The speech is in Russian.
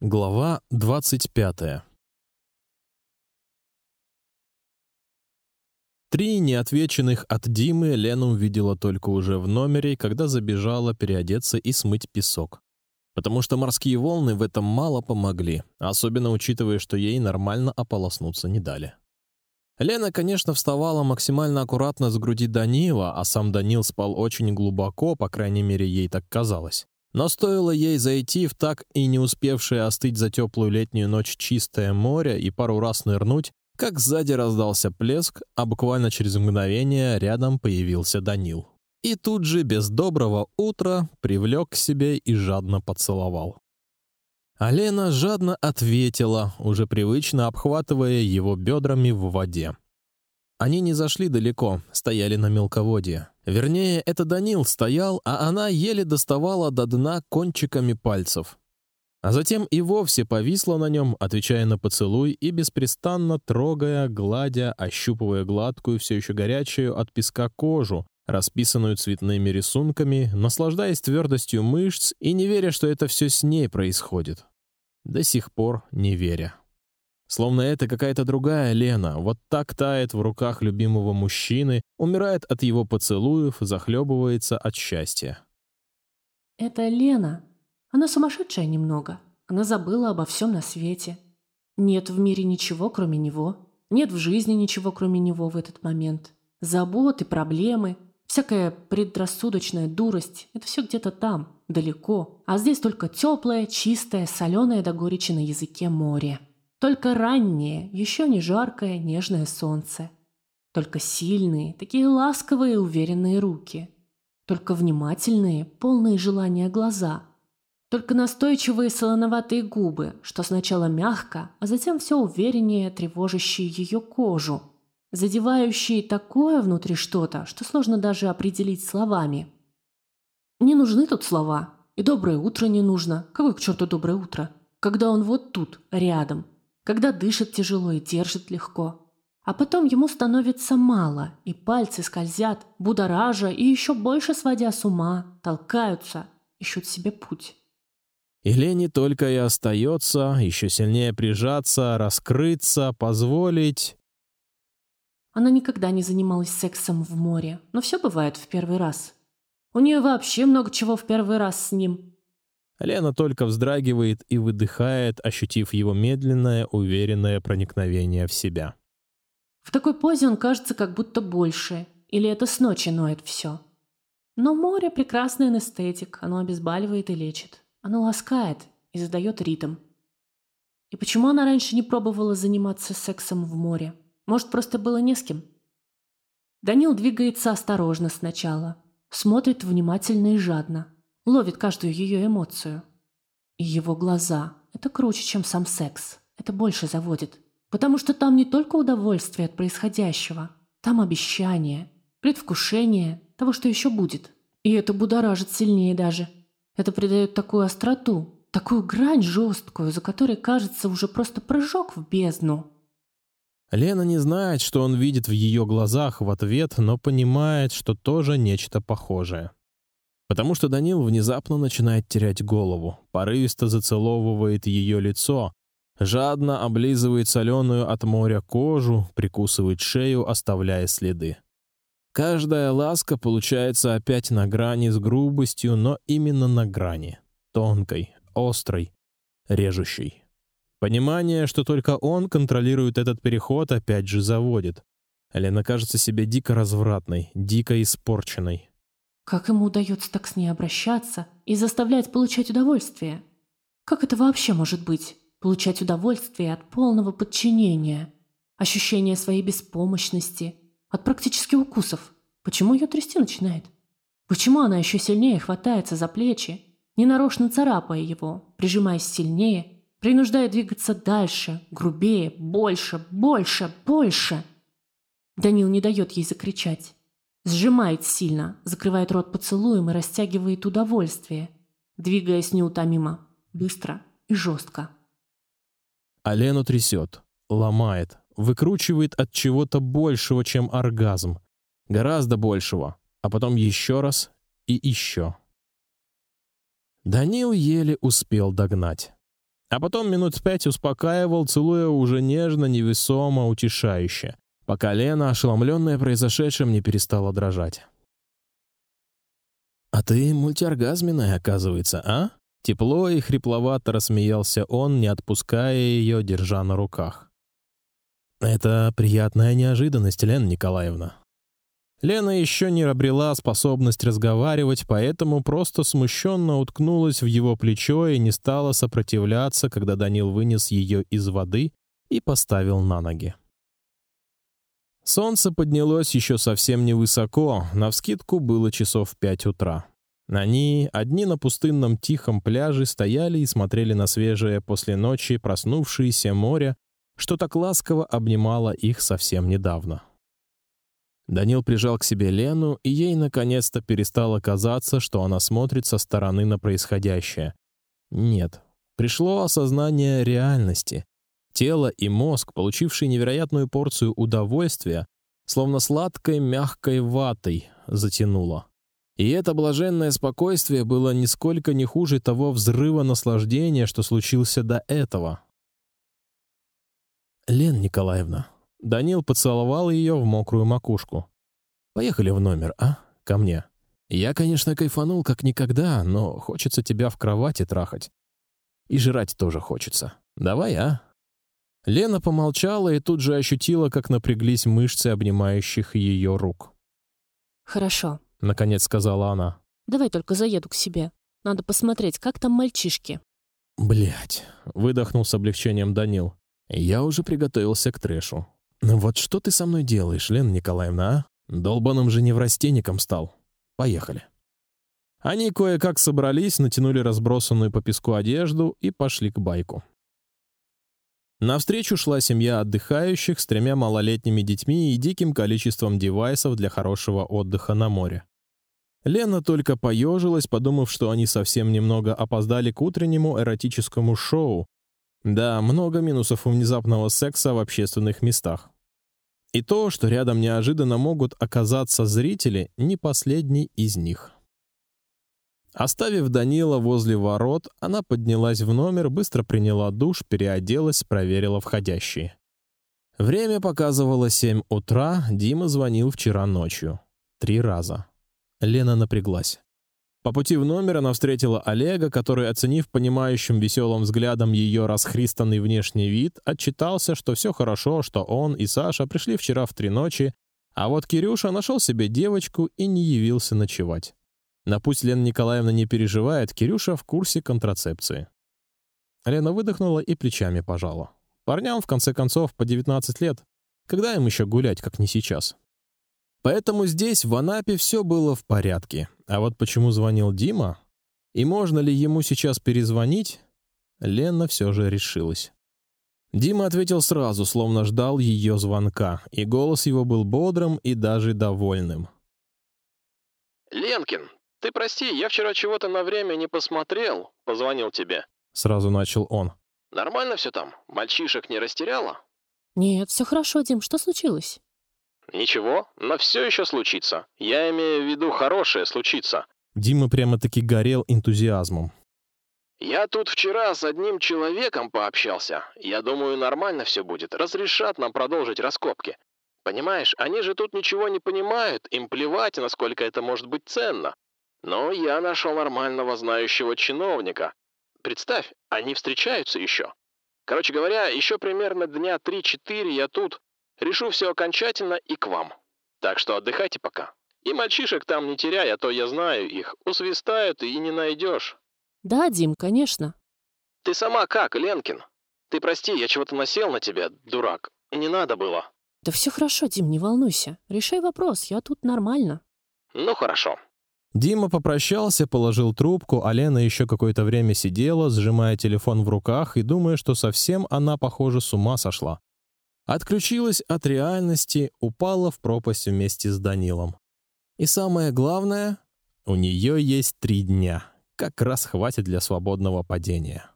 Глава двадцать пятая. Три неотвеченных от Димы Лена увидела только уже в номере, когда забежала переодеться и смыть песок. Потому что морские волны в этом мало помогли, особенно учитывая, что ей нормально ополоснуться не дали. Лена, конечно, вставала максимально аккуратно с груди Данила, а сам Данил спал очень глубоко, по крайней мере, ей так казалось. Но стоило ей зайти в так и не успевшее остыть за теплую летнюю ночь чистое море и пару раз нырнуть, как сзади раздался плеск, а буквально через мгновение рядом появился Данил. И тут же без доброго утра привлек к себе и жадно поцеловал. Алена жадно ответила, уже привычно обхватывая его бедрами в воде. Они не зашли далеко, стояли на мелководье. Вернее, это Данил стоял, а она еле доставала до дна кончиками пальцев. А затем и вовсе повисла на нем, отвечая на поцелуй и беспрестанно трогая, гладя, ощупывая гладкую, все еще горячую от песка кожу, расписанную цветными рисунками, наслаждаясь твердостью мышц и не веря, что это все с ней происходит. До сих пор не веря. Словно это какая-то другая Лена, вот так тает в руках любимого мужчины, умирает от его поцелуев, захлебывается от счастья. Это Лена. Она сумасшедшая немного. Она забыла обо всем на свете. Нет в мире ничего, кроме него. Нет в жизни ничего, кроме него в этот момент. Заботы, проблемы, всякая предрассудочная дурость — это все где-то там, далеко. А здесь только теплое, чистое, соленое до горечи на языке море. Только раннее, еще не жаркое, нежное солнце. Только сильные, такие ласковые, уверенные руки. Только внимательные, полные желания глаза. Только настойчивые солоноватые губы, что сначала мягко, а затем все увереннее, тревожащие ее кожу, задевающие такое внутри что-то, что сложно даже определить словами. Не нужны тут слова, и доброе утро не нужно. Какое к черту доброе утро? Когда он вот тут, рядом, когда дышит тяжело и держит легко. А потом ему становится мало, и пальцы скользят, будоража и еще больше сводя с ума, толкаются, ищут себе путь. И Лене только и остается еще сильнее прижаться, раскрыться, позволить. Она никогда не занималась сексом в море, но все бывает в первый раз. У нее вообще много чего в первый раз с ним. Лена только вздрагивает и выдыхает, ощутив его медленное, уверенное проникновение в себя. В такой позе он кажется как будто больше, или это с ночи ноет все. Но море — прекрасный анестетик, оно обезболивает и лечит. Оно ласкает и задает ритм. И почему она раньше не пробовала заниматься сексом в море? Может, просто было не с кем? Данил двигается осторожно сначала, смотрит внимательно и жадно, ловит каждую ее эмоцию. И его глаза — это круче, чем сам секс. Это больше заводит. Потому что там не только удовольствие от происходящего, там обещание, предвкушение того, что еще будет. И это будоражит сильнее даже. Это придает такую остроту, такую грань жесткую, за которой кажется уже просто прыжок в бездну. Лена не знает, что он видит в ее глазах в ответ, но понимает, что тоже нечто похожее. Потому что Данил внезапно начинает терять голову, порывисто зацеловывает ее лицо, жадно облизывает соленую от моря кожу, прикусывает шею, оставляя следы. Каждая ласка получается опять на грани с грубостью, но именно на грани, тонкой, острой, режущей. Понимание, что только он контролирует этот переход, опять же заводит. Лена кажется себе дико развратной, дико испорченной, как ему удается так с ней обращаться и заставлять получать удовольствие? Как это вообще может быть? Получать удовольствие от полного подчинения, ощущение своей беспомощности, от практически укусов. Почему ее трясти начинает? Почему она еще сильнее хватается за плечи, ненарочно царапая его, прижимаясь сильнее, принуждая двигаться дальше, грубее, больше, больше, больше? Данил не дает ей закричать. Сжимает сильно, закрывает рот поцелуем и растягивает удовольствие, двигаясь неутомимо, быстро и жестко. А Лену трясет, ломает, выкручивает от чего-то большего, чем оргазм, гораздо большего, а потом еще раз и еще. Данил еле успел догнать. А потом минут пять успокаивал, целуя уже нежно, невесомо, утешающе, пока Лена, ошеломленная произошедшим, не перестала дрожать. А ты мультиоргазменная, оказывается, а? Тепло и хрипловато рассмеялся он, не отпуская ее, держа на руках. Это приятная неожиданность, Лена Николаевна. Лена еще не обрела способность разговаривать, поэтому просто смущенно уткнулась в его плечо и не стала сопротивляться, когда Данил вынес ее из воды и поставил на ноги. Солнце поднялось еще совсем невысоко, на вскидку было часов пять утра. Они одни на пустынном тихом пляже стояли и смотрели на свежее после ночи проснувшееся море, что так ласково обнимало их совсем недавно. Данил прижал к себе Лену, и ей наконец-то перестало казаться, что она смотрит со стороны на происходящее. Нет, пришло осознание реальности. Тело и мозг, получившие невероятную порцию удовольствия, словно сладкой мягкой ватой, затянуло. И это блаженное спокойствие было нисколько не хуже того взрыва наслаждения, что случился до этого. Лен Николаевна, Данил поцеловал ее в мокрую макушку. Поехали в номер, а? Ко мне. Я, конечно, кайфанул как никогда, но хочется тебя в кровати трахать. И жрать тоже хочется. Давай, а? Лена помолчала и тут же ощутила, как напряглись мышцы обнимающих ее рук. Хорошо, наконец сказала она. Давай только заеду к себе. Надо посмотреть, как там мальчишки. Блять, выдохнул с облегчением Данил. Я уже приготовился к трэшу. Ну вот что ты со мной делаешь, Лена Николаевна, а? Долбаным же неврастенником стал. Поехали. Они кое-как собрались, натянули разбросанную по песку одежду и пошли к байку. Навстречу шла семья отдыхающих с тремя малолетними детьми и диким количеством девайсов для хорошего отдыха на море. Лена только поежилась, подумав, что они совсем немного опоздали к утреннему эротическому шоу, да, много минусов у внезапного секса в общественных местах. И то, что рядом неожиданно могут оказаться зрители, не последний из них. Оставив Данила возле ворот, она поднялась в номер, быстро приняла душ, переоделась, проверила входящие. Время показывало семь утра. Дима звонил вчера ночью три раза. Лена напряглась. По пути в номер она встретила Олега, который, оценив понимающим веселым взглядом ее расхристанный внешний вид, отчитался, что все хорошо, что он и Саша пришли вчера в три ночи, а вот Кирюша нашел себе девочку и не явился ночевать. На пусть Лена Николаевна не переживает, Кирюша в курсе контрацепции. Лена выдохнула и плечами пожала. Парням в конце концов по 19 лет, когда им еще гулять, как не сейчас. Поэтому здесь, в Анапе, все было в порядке. А вот почему звонил Дима и можно ли ему сейчас перезвонить, Лена все же решилась. Дима ответил сразу, словно ждал ее звонка, и голос его был бодрым и даже довольным. Ленкин, ты прости, я вчера чего-то на время не посмотрел, позвонил тебе. Сразу начал он. Нормально все там? Мальчишек не растеряла? Нет, все хорошо, Дим. Что случилось? Ничего, но все еще случится. Я имею в виду хорошее случится. Дима прямо-таки горел энтузиазмом. Я тут вчера с одним человеком пообщался. Я думаю, нормально все будет. Разрешат нам продолжить раскопки. Понимаешь, они же тут ничего не понимают, им плевать, насколько это может быть ценно. Но я нашел нормального знающего чиновника. Представь, они встречаются еще. Короче говоря, еще примерно дня 3-4 я тут, Решу все окончательно и к вам. Так что отдыхайте пока. И мальчишек там не теряй, а то я знаю их. Усвистают и не найдешь. Да, Дим, конечно. Ты сама как, Ленкин? Ты прости, я чего-то насел на тебя, дурак. Не надо было. Да все хорошо, Дим, не волнуйся. Решай вопрос, я тут нормально. Ну хорошо. Дима попрощался, положил трубку, а Лена еще какое-то время сидела, сжимая телефон в руках и думая, что совсем она, похоже, с ума сошла. Отключилась от реальности, упала в пропасть вместе с Данилом. И самое главное, у нее есть три дня, как раз хватит для свободного падения.